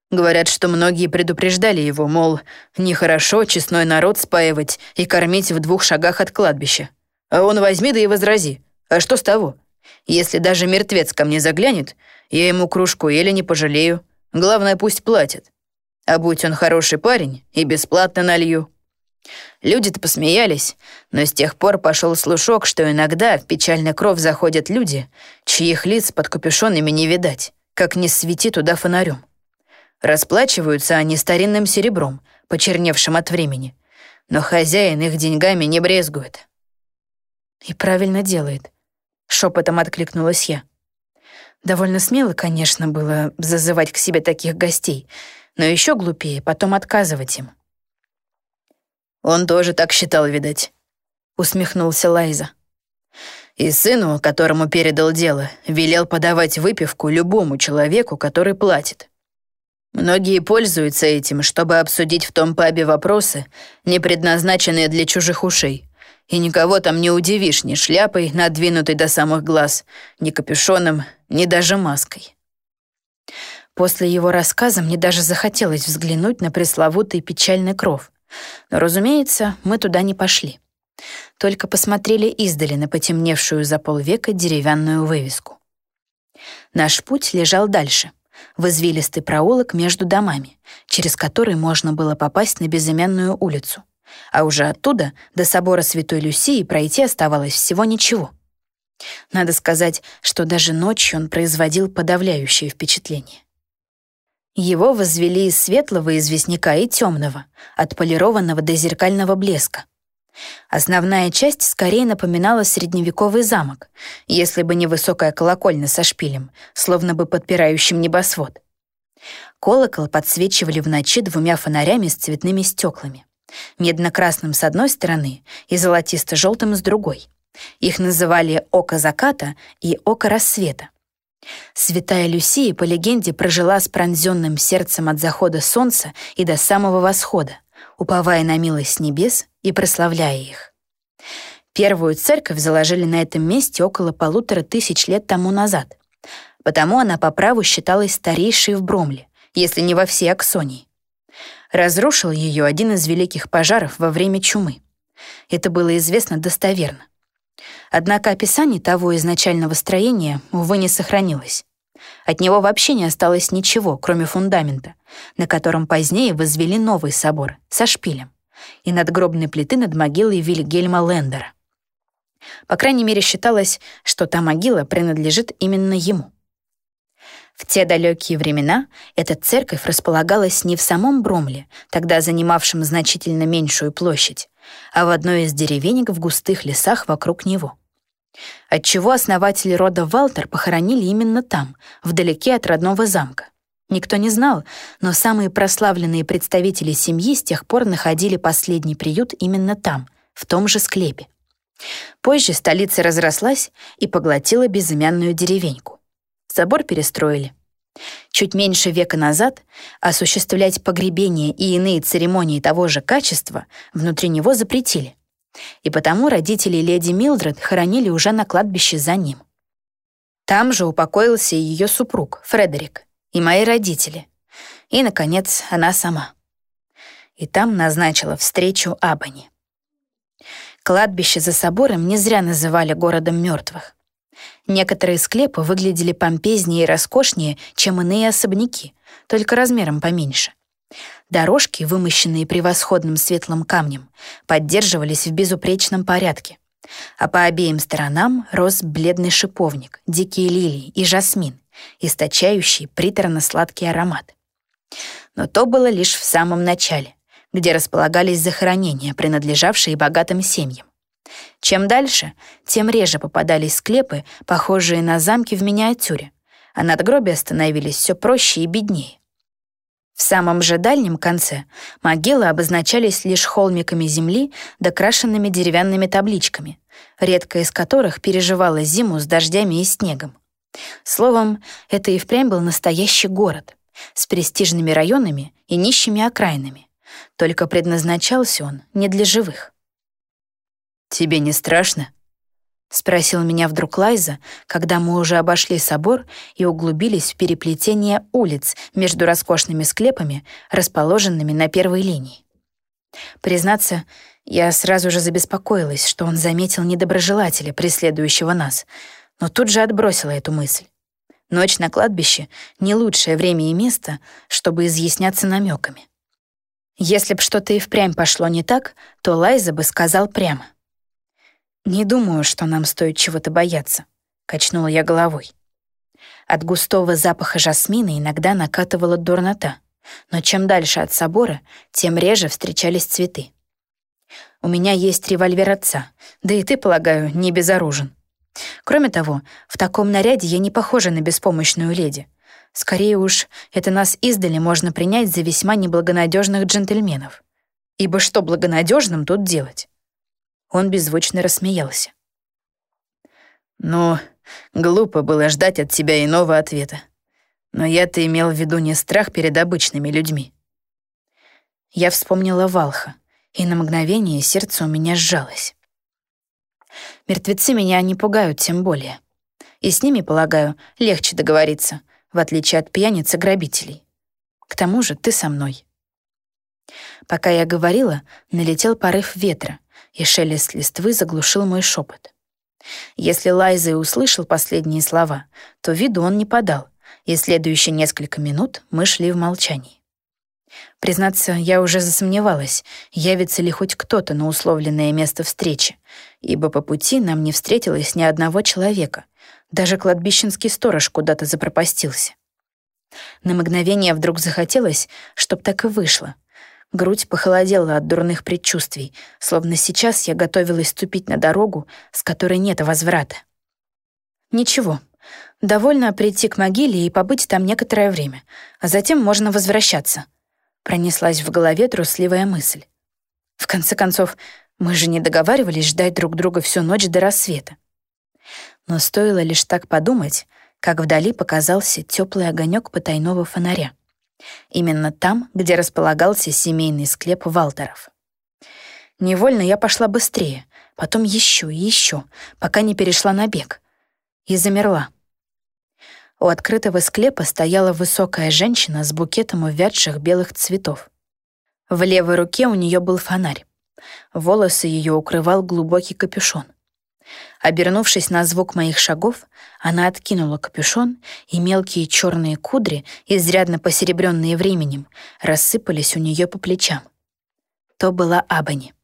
Говорят, что многие предупреждали его, мол, нехорошо честной народ спаивать и кормить в двух шагах от кладбища. А он возьми да и возрази. А что с того? Если даже мертвец ко мне заглянет, я ему кружку еле не пожалею. Главное, пусть платит. А будь он хороший парень, и бесплатно налью. Люди-то посмеялись, но с тех пор пошел слушок, что иногда в печальный кров заходят люди, чьих лиц под капюшонами не видать, как не свети туда фонарем. Расплачиваются они старинным серебром, почерневшим от времени, но хозяин их деньгами не брезгует. «И правильно делает», — шепотом откликнулась я. Довольно смело, конечно, было зазывать к себе таких гостей — но еще глупее потом отказывать им. «Он тоже так считал, видать», — усмехнулся Лайза. «И сыну, которому передал дело, велел подавать выпивку любому человеку, который платит. Многие пользуются этим, чтобы обсудить в том пабе вопросы, не предназначенные для чужих ушей, и никого там не удивишь ни шляпой, надвинутой до самых глаз, ни капюшоном, ни даже маской. После его рассказа мне даже захотелось взглянуть на пресловутый печальный кров. Но, разумеется, мы туда не пошли. Только посмотрели издали на потемневшую за полвека деревянную вывеску. Наш путь лежал дальше, в извилистый проулок между домами, через который можно было попасть на безымянную улицу. А уже оттуда до собора Святой Люсии пройти оставалось всего ничего. Надо сказать, что даже ночью он производил подавляющее впечатление. Его возвели из светлого известняка и темного, отполированного до зеркального блеска. Основная часть скорее напоминала средневековый замок, если бы не высокая колокольня со шпилем, словно бы подпирающим небосвод. Колокол подсвечивали в ночи двумя фонарями с цветными стеклами. Медно-красным с одной стороны и золотисто-желтым с другой. Их называли «Око заката» и «Око рассвета». Святая Люсия, по легенде, прожила с пронзенным сердцем от захода солнца и до самого восхода, уповая на милость небес и прославляя их. Первую церковь заложили на этом месте около полутора тысяч лет тому назад, потому она по праву считалась старейшей в Бромле, если не во всей Аксонии. Разрушил ее один из великих пожаров во время чумы. Это было известно достоверно. Однако описание того изначального строения, увы, не сохранилось. От него вообще не осталось ничего, кроме фундамента, на котором позднее возвели новый собор со шпилем и надгробной плиты над могилой Вильгельма Лендера. По крайней мере, считалось, что та могила принадлежит именно ему. В те далекие времена эта церковь располагалась не в самом Бромле, тогда занимавшем значительно меньшую площадь, а в одной из деревенек в густых лесах вокруг него. Отчего основатели рода Валтер похоронили именно там, вдалеке от родного замка. Никто не знал, но самые прославленные представители семьи с тех пор находили последний приют именно там, в том же склепе. Позже столица разрослась и поглотила безымянную деревеньку. Собор перестроили. Чуть меньше века назад осуществлять погребения и иные церемонии того же качества внутри него запретили. И потому родители леди Милдред хоронили уже на кладбище за ним. Там же упокоился и ее супруг, Фредерик, и мои родители. И, наконец, она сама. И там назначила встречу Абани. Кладбище за собором не зря называли городом мертвых. Некоторые склепы выглядели помпезнее и роскошнее, чем иные особняки, только размером поменьше. Дорожки, вымощенные превосходным светлым камнем, поддерживались в безупречном порядке. А по обеим сторонам рос бледный шиповник, дикие лилии и жасмин, источающий приторно-сладкий аромат. Но то было лишь в самом начале, где располагались захоронения, принадлежавшие богатым семьям. Чем дальше, тем реже попадались склепы, похожие на замки в миниатюре, а надгробия становились все проще и беднее. В самом же дальнем конце могилы обозначались лишь холмиками земли, докрашенными деревянными табличками, редкая из которых переживала зиму с дождями и снегом. Словом, это и впрямь был настоящий город с престижными районами и нищими окраинами, только предназначался он не для живых. «Тебе не страшно?» — спросил меня вдруг Лайза, когда мы уже обошли собор и углубились в переплетение улиц между роскошными склепами, расположенными на первой линии. Признаться, я сразу же забеспокоилась, что он заметил недоброжелателя, преследующего нас, но тут же отбросила эту мысль. Ночь на кладбище — не лучшее время и место, чтобы изъясняться намеками. Если б что-то и впрямь пошло не так, то Лайза бы сказал прямо — «Не думаю, что нам стоит чего-то бояться», — качнула я головой. От густого запаха жасмина иногда накатывала дурнота, но чем дальше от собора, тем реже встречались цветы. У меня есть револьвер отца, да и ты, полагаю, не безоружен. Кроме того, в таком наряде я не похожа на беспомощную леди. Скорее уж, это нас издали можно принять за весьма неблагонадежных джентльменов. Ибо что благонадежным тут делать? Он беззвучно рассмеялся. «Ну, глупо было ждать от тебя иного ответа. Но я-то имел в виду не страх перед обычными людьми». Я вспомнила Валха, и на мгновение сердце у меня сжалось. Мертвецы меня не пугают тем более. И с ними, полагаю, легче договориться, в отличие от пьяниц и грабителей. К тому же ты со мной. Пока я говорила, налетел порыв ветра, и шелест листвы заглушил мой шепот. Если Лайза и услышал последние слова, то виду он не подал, и следующие несколько минут мы шли в молчании. Признаться, я уже засомневалась, явится ли хоть кто-то на условленное место встречи, ибо по пути нам не встретилось ни одного человека, даже кладбищенский сторож куда-то запропастился. На мгновение вдруг захотелось, чтоб так и вышло — Грудь похолодела от дурных предчувствий, словно сейчас я готовилась ступить на дорогу, с которой нет возврата. Ничего, довольно прийти к могиле и побыть там некоторое время, а затем можно возвращаться. Пронеслась в голове трусливая мысль. В конце концов, мы же не договаривались ждать друг друга всю ночь до рассвета. Но стоило лишь так подумать, как вдали показался теплый огонек потайного фонаря. Именно там, где располагался семейный склеп Валтеров. Невольно я пошла быстрее, потом еще и еще, пока не перешла на бег. И замерла. У открытого склепа стояла высокая женщина с букетом увядших белых цветов. В левой руке у нее был фонарь. Волосы ее укрывал глубокий капюшон. Обернувшись на звук моих шагов, она откинула капюшон, и мелкие черные кудри, изрядно посеребренные временем, рассыпались у нее по плечам. То была Абани.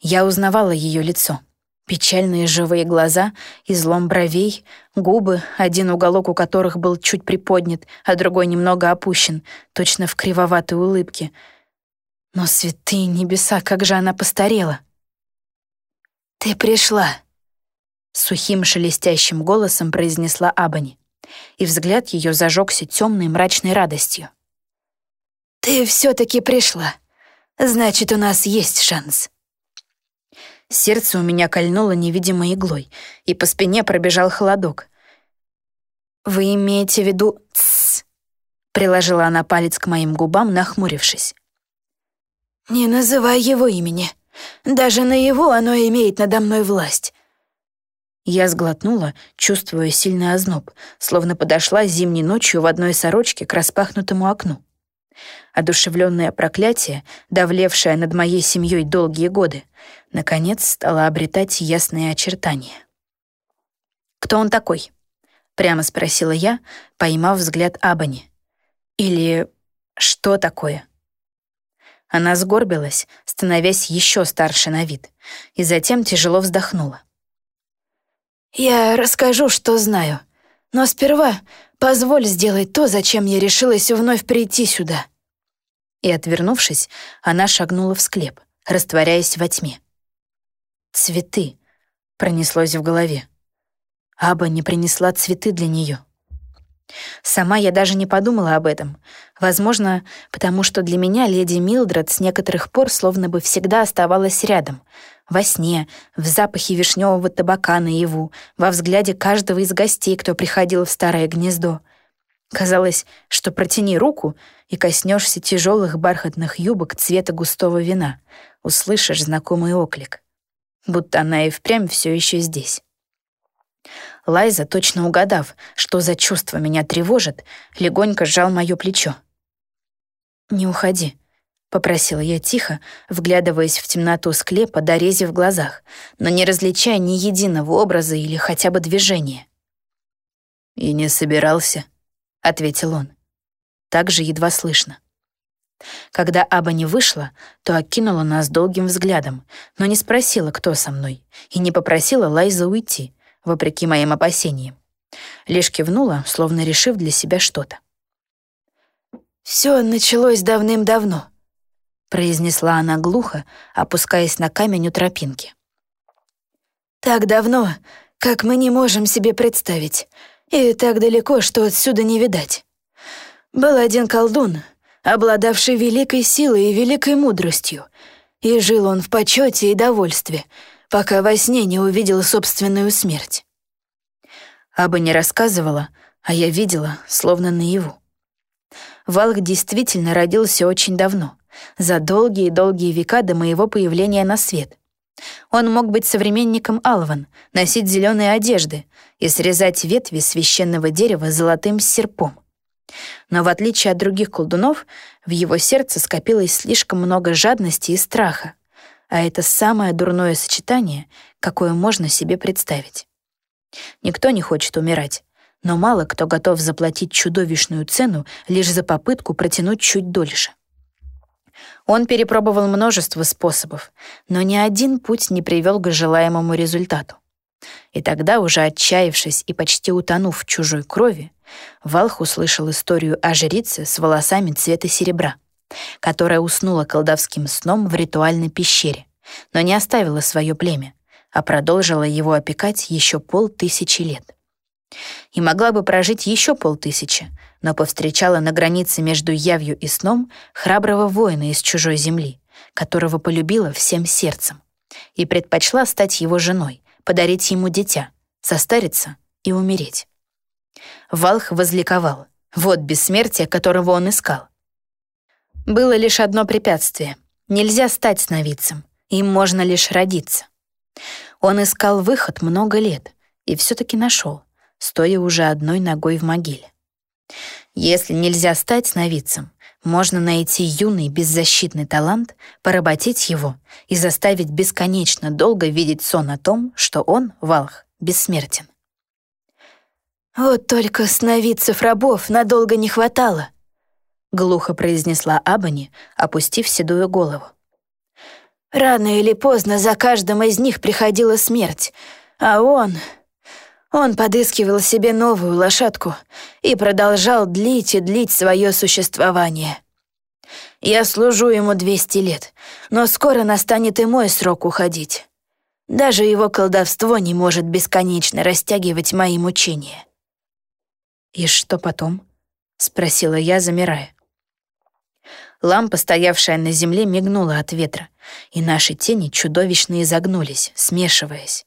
Я узнавала ее лицо. Печальные живые глаза, излом бровей, губы, один уголок у которых был чуть приподнят, а другой немного опущен, точно в кривоватой улыбке. Но святые небеса, как же она постарела! «Ты пришла!» Сухим шелестящим голосом произнесла Абани, и взгляд ее зажегся темной мрачной радостью. «Ты все-таки пришла. Значит, у нас есть шанс». Сердце у меня кольнуло невидимой иглой, и по спине пробежал холодок. «Вы имеете в виду...» «Тссс!» — приложила она палец к моим губам, нахмурившись. «Не называй его имени. Даже на его оно имеет надо мной власть. Я сглотнула, чувствуя сильный озноб, словно подошла зимней ночью в одной сорочке к распахнутому окну. Одушевленное проклятие, давлевшее над моей семьей долгие годы, наконец стало обретать ясные очертания. «Кто он такой?» — прямо спросила я, поймав взгляд Абани. «Или что такое?» Она сгорбилась, становясь еще старше на вид, и затем тяжело вздохнула. «Я расскажу, что знаю. Но сперва позволь сделать то, зачем я решилась вновь прийти сюда». И, отвернувшись, она шагнула в склеп, растворяясь во тьме. «Цветы», — пронеслось в голове. Аба не принесла цветы для нее. Сама я даже не подумала об этом. Возможно, потому что для меня леди Милдред с некоторых пор словно бы всегда оставалась рядом. Во сне, в запахе вишневого табака наяву, во взгляде каждого из гостей, кто приходил в старое гнездо. Казалось, что протяни руку и коснешься тяжелых бархатных юбок цвета густого вина, услышишь знакомый оклик. Будто она и впрямь все еще здесь. Лайза, точно угадав, что за чувство меня тревожит, легонько сжал мое плечо. «Не уходи», — попросила я тихо, вглядываясь в темноту склепа, дорези в глазах, но не различая ни единого образа или хотя бы движения. «И не собирался», — ответил он. Так же едва слышно. Когда Аба не вышла, то окинула нас долгим взглядом, но не спросила, кто со мной, и не попросила Лайза уйти, вопреки моим опасениям. Лишь кивнула, словно решив для себя что-то. «Все началось давным-давно», — произнесла она глухо, опускаясь на камень у тропинки. «Так давно, как мы не можем себе представить, и так далеко, что отсюда не видать. Был один колдун, обладавший великой силой и великой мудростью, и жил он в почете и довольстве, пока во сне не увидел собственную смерть. Аба не рассказывала, а я видела, словно наяву. Валх действительно родился очень давно, за долгие-долгие века до моего появления на свет. Он мог быть современником Алван, носить зеленые одежды и срезать ветви священного дерева золотым серпом. Но в отличие от других колдунов, в его сердце скопилось слишком много жадности и страха, а это самое дурное сочетание, какое можно себе представить. Никто не хочет умирать, но мало кто готов заплатить чудовищную цену лишь за попытку протянуть чуть дольше. Он перепробовал множество способов, но ни один путь не привел к желаемому результату. И тогда, уже отчаявшись и почти утонув в чужой крови, Валх услышал историю о жрице с волосами цвета серебра, которая уснула колдовским сном в ритуальной пещере, но не оставила свое племя, а продолжила его опекать еще полтысячи лет. И могла бы прожить еще полтысячи, но повстречала на границе между явью и сном храброго воина из чужой земли, которого полюбила всем сердцем, и предпочла стать его женой, подарить ему дитя, состариться и умереть. Валх возликовал. Вот бессмертие, которого он искал. Было лишь одно препятствие. Нельзя стать сновидцем. Им можно лишь родиться. Он искал выход много лет и все-таки нашел, стоя уже одной ногой в могиле. Если нельзя стать сновидцем, можно найти юный беззащитный талант, поработить его и заставить бесконечно долго видеть сон о том, что он, Валх, бессмертен. «Вот только сновидцев рабов надолго не хватало», — глухо произнесла Абани, опустив седую голову. «Рано или поздно за каждым из них приходила смерть, а он...» Он подыскивал себе новую лошадку и продолжал длить и длить свое существование. Я служу ему 200 лет, но скоро настанет и мой срок уходить. Даже его колдовство не может бесконечно растягивать мои мучения. «И что потом?» — спросила я, замирая. Лампа, стоявшая на земле, мигнула от ветра, и наши тени чудовищно изогнулись, смешиваясь.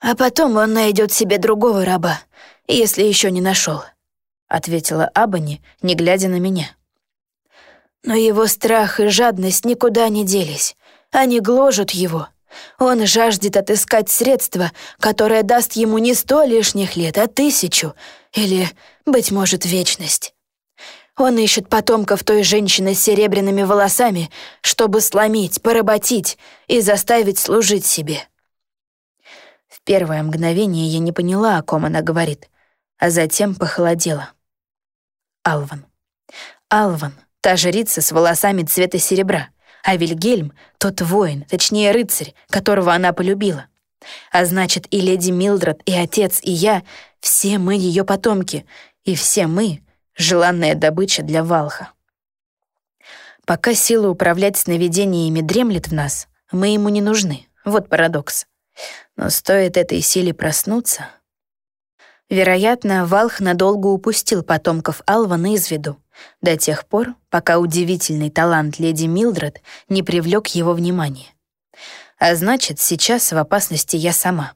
«А потом он найдет себе другого раба, если еще не нашел», — ответила Абани, не глядя на меня. «Но его страх и жадность никуда не делись. Они гложут его, он жаждет отыскать средство, которое даст ему не сто лишних лет, а тысячу, или, быть может, вечность. Он ищет потомков той женщины с серебряными волосами, чтобы сломить, поработить и заставить служить себе. Первое мгновение я не поняла, о ком она говорит, а затем похолодела. Алван. Алван, та жрица с волосами цвета серебра — а Вильгельм — тот воин, точнее рыцарь, которого она полюбила. А значит, и леди Милдред, и отец, и я — все мы ее потомки, и все мы — желанная добыча для Валха. Пока сила управлять сновидениями дремлет в нас, мы ему не нужны. Вот парадокс. Но стоит этой силе проснуться... Вероятно, Валх надолго упустил потомков Алвана из виду, до тех пор, пока удивительный талант леди Милдред не привлек его внимание. А значит, сейчас в опасности я сама.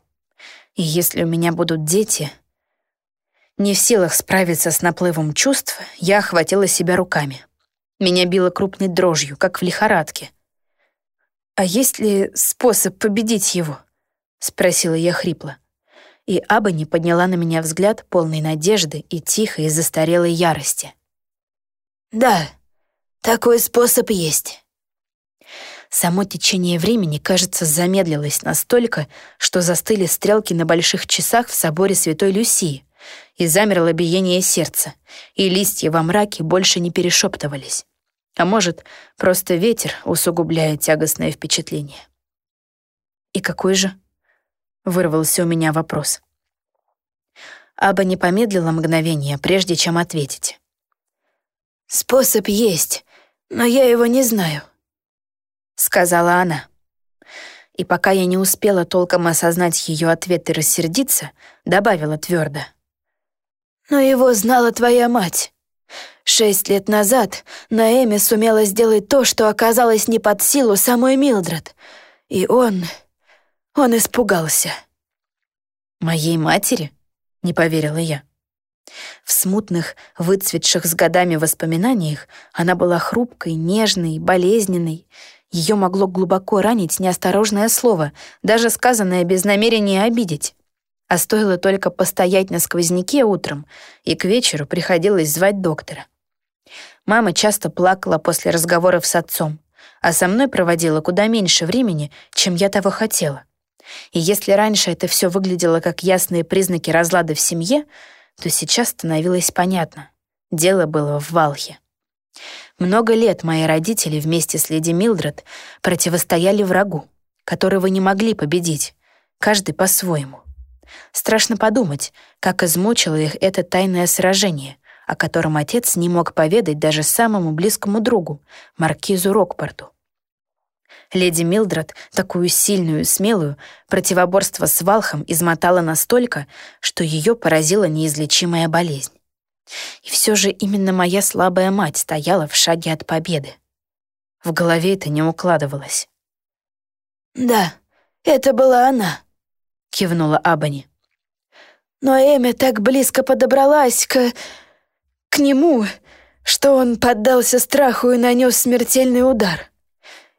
И если у меня будут дети... Не в силах справиться с наплывом чувств, я охватила себя руками. Меня било крупной дрожью, как в лихорадке. «А есть ли способ победить его?» — спросила я хрипло. И Абани подняла на меня взгляд полной надежды и тихой застарелой ярости. «Да, такой способ есть». Само течение времени, кажется, замедлилось настолько, что застыли стрелки на больших часах в соборе Святой Люсии, и замерло биение сердца, и листья во мраке больше не перешептывались. А может, просто ветер усугубляет тягостное впечатление. «И какой же?» — вырвался у меня вопрос. Аба не помедлила мгновение, прежде чем ответить. «Способ есть, но я его не знаю», — сказала она. И пока я не успела толком осознать ее ответ и рассердиться, добавила твердо. «Но его знала твоя мать. Шесть лет назад Наэми сумела сделать то, что оказалось не под силу самой Милдред. И он... он испугался». «Моей матери?» — не поверила я. В смутных, выцветших с годами воспоминаниях она была хрупкой, нежной, болезненной. Ее могло глубоко ранить неосторожное слово, даже сказанное без намерения обидеть. А стоило только постоять на сквозняке утром, и к вечеру приходилось звать доктора. Мама часто плакала после разговоров с отцом, а со мной проводила куда меньше времени, чем я того хотела. И если раньше это все выглядело как ясные признаки разлада в семье, то сейчас становилось понятно. Дело было в Валхе. Много лет мои родители вместе с леди Милдред противостояли врагу, которого не могли победить, каждый по-своему. Страшно подумать, как измучило их это тайное сражение, о котором отец не мог поведать даже самому близкому другу, маркизу Рокпорту. Леди Милдред, такую сильную и смелую, противоборство с Валхом измотало настолько, что ее поразила неизлечимая болезнь. И все же именно моя слабая мать стояла в шаге от победы. В голове это не укладывалось. «Да, это была она», — кивнула Абани. «Но Эми так близко подобралась к... к нему, что он поддался страху и нанес смертельный удар.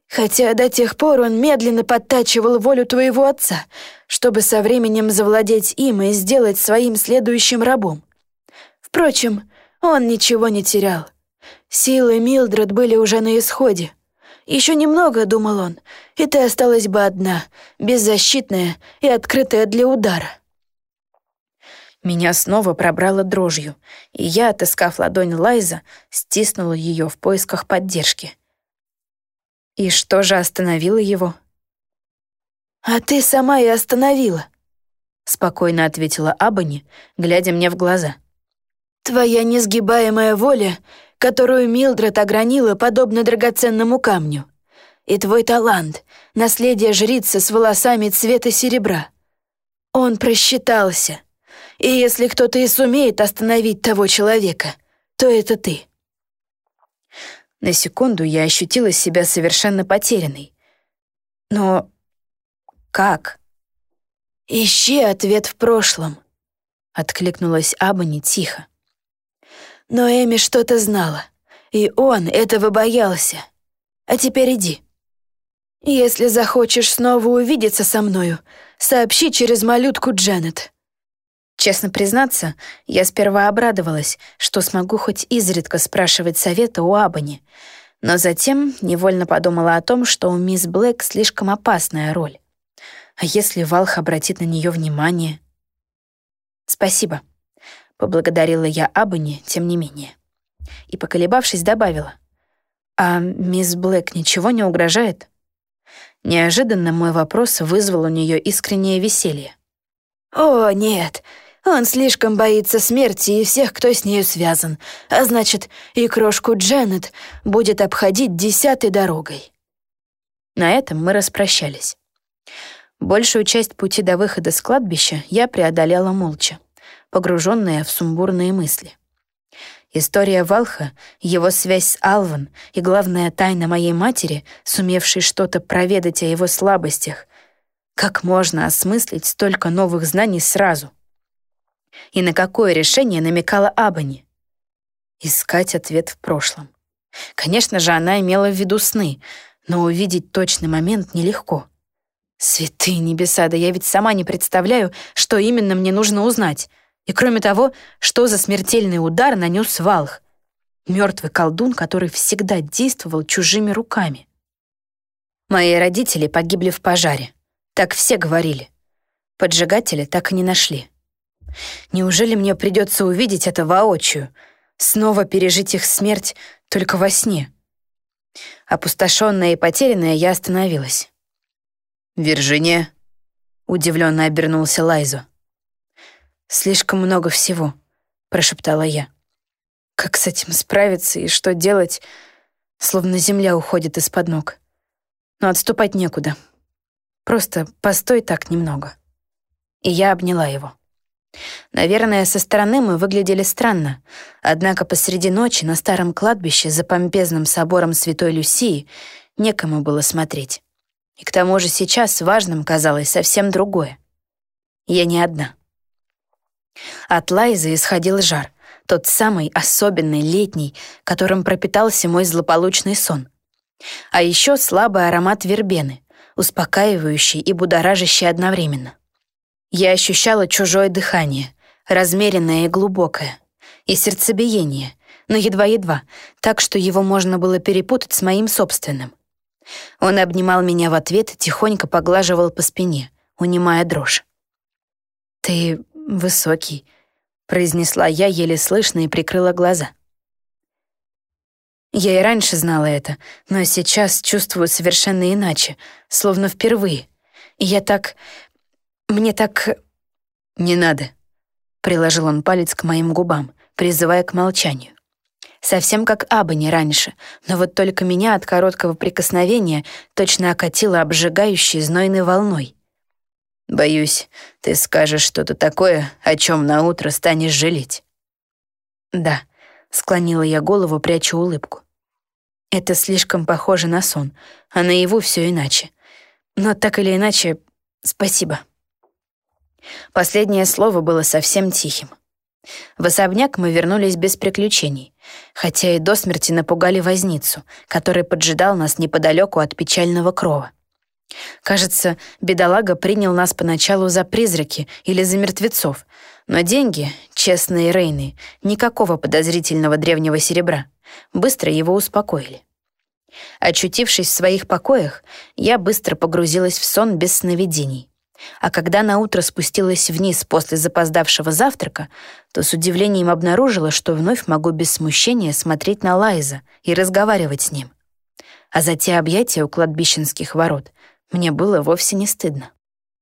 Хотя до тех пор он медленно подтачивал волю твоего отца, чтобы со временем завладеть им и сделать своим следующим рабом. Впрочем, он ничего не терял. Силы Милдред были уже на исходе. Еще немного, думал он, и ты осталась бы одна, беззащитная и открытая для удара. Меня снова пробрало дрожью, и я, отыскав ладонь Лайза, стиснула ее в поисках поддержки — и что же остановило его? «А ты сама и остановила», — спокойно ответила Абани, глядя мне в глаза. «Твоя несгибаемая воля, которую Милдред огранила подобно драгоценному камню, и твой талант, наследие жрицы с волосами цвета серебра. Он просчитался, и если кто-то и сумеет остановить того человека, то это ты». На секунду я ощутила себя совершенно потерянной. Но как? «Ищи ответ в прошлом», — откликнулась Абани тихо. Но Эми что-то знала, и он этого боялся. А теперь иди. Если захочешь снова увидеться со мною, сообщи через малютку Дженнет. Честно признаться, я сперва обрадовалась, что смогу хоть изредка спрашивать совета у Абани, но затем невольно подумала о том, что у мисс Блэк слишком опасная роль. А если Валх обратит на нее внимание? «Спасибо», — поблагодарила я Абани, тем не менее. И, поколебавшись, добавила. «А мисс Блэк ничего не угрожает?» Неожиданно мой вопрос вызвал у нее искреннее веселье. «О, нет, он слишком боится смерти и всех, кто с нею связан, а значит, и крошку Дженнет будет обходить десятой дорогой». На этом мы распрощались. Большую часть пути до выхода с кладбища я преодолела молча, погруженная в сумбурные мысли. История Валха, его связь с Алван и главная тайна моей матери, сумевшей что-то проведать о его слабостях. Как можно осмыслить столько новых знаний сразу? И на какое решение намекала Абани? Искать ответ в прошлом. Конечно же, она имела в виду сны, но увидеть точный момент нелегко. Святые небеса, да я ведь сама не представляю, что именно мне нужно узнать. И кроме того, что за смертельный удар нанес Валх? Мертвый колдун, который всегда действовал чужими руками. Мои родители погибли в пожаре. Так все говорили. Поджигателя так и не нашли. Неужели мне придется увидеть это воочию? Снова пережить их смерть только во сне? Опустошенная и потерянная, я остановилась. «Виржиния?» — удивленно обернулся Лайзо. «Слишком много всего», — прошептала я. Как с этим справиться и что делать, словно земля уходит из-под ног. Но отступать некуда. Просто постой так немного. И я обняла его. Наверное, со стороны мы выглядели странно, однако посреди ночи на старом кладбище за помпезным собором Святой Люсии некому было смотреть. И к тому же сейчас важным казалось совсем другое. Я не одна. От Лайзы исходил жар, тот самый особенный летний, которым пропитался мой злополучный сон. А еще слабый аромат вербены, успокаивающий и будоражащий одновременно. Я ощущала чужое дыхание, размеренное и глубокое, и сердцебиение, но едва-едва, так что его можно было перепутать с моим собственным. Он обнимал меня в ответ и тихонько поглаживал по спине, унимая дрожь. «Ты высокий», произнесла я еле слышно и прикрыла глаза. Я и раньше знала это, но сейчас чувствую совершенно иначе, словно впервые. И я так... Мне так... «Не надо», — приложил он палец к моим губам, призывая к молчанию. Совсем как Аба не раньше, но вот только меня от короткого прикосновения точно окатило обжигающей знойной волной. Боюсь, ты скажешь что-то такое, о чем на утро станешь жалеть. Да, склонила я голову, пряча улыбку. Это слишком похоже на сон, а наяву все иначе. Но так или иначе, спасибо. Последнее слово было совсем тихим. В особняк мы вернулись без приключений, хотя и до смерти напугали возницу, который поджидал нас неподалеку от печального крова. Кажется, бедолага принял нас поначалу за призраки или за мертвецов, но деньги, честные Рейны, никакого подозрительного древнего серебра, быстро его успокоили. Очутившись в своих покоях, я быстро погрузилась в сон без сновидений. А когда наутро спустилась вниз после запоздавшего завтрака, то с удивлением обнаружила, что вновь могу без смущения смотреть на Лайза и разговаривать с ним. А за те объятия у кладбищенских ворот мне было вовсе не стыдно.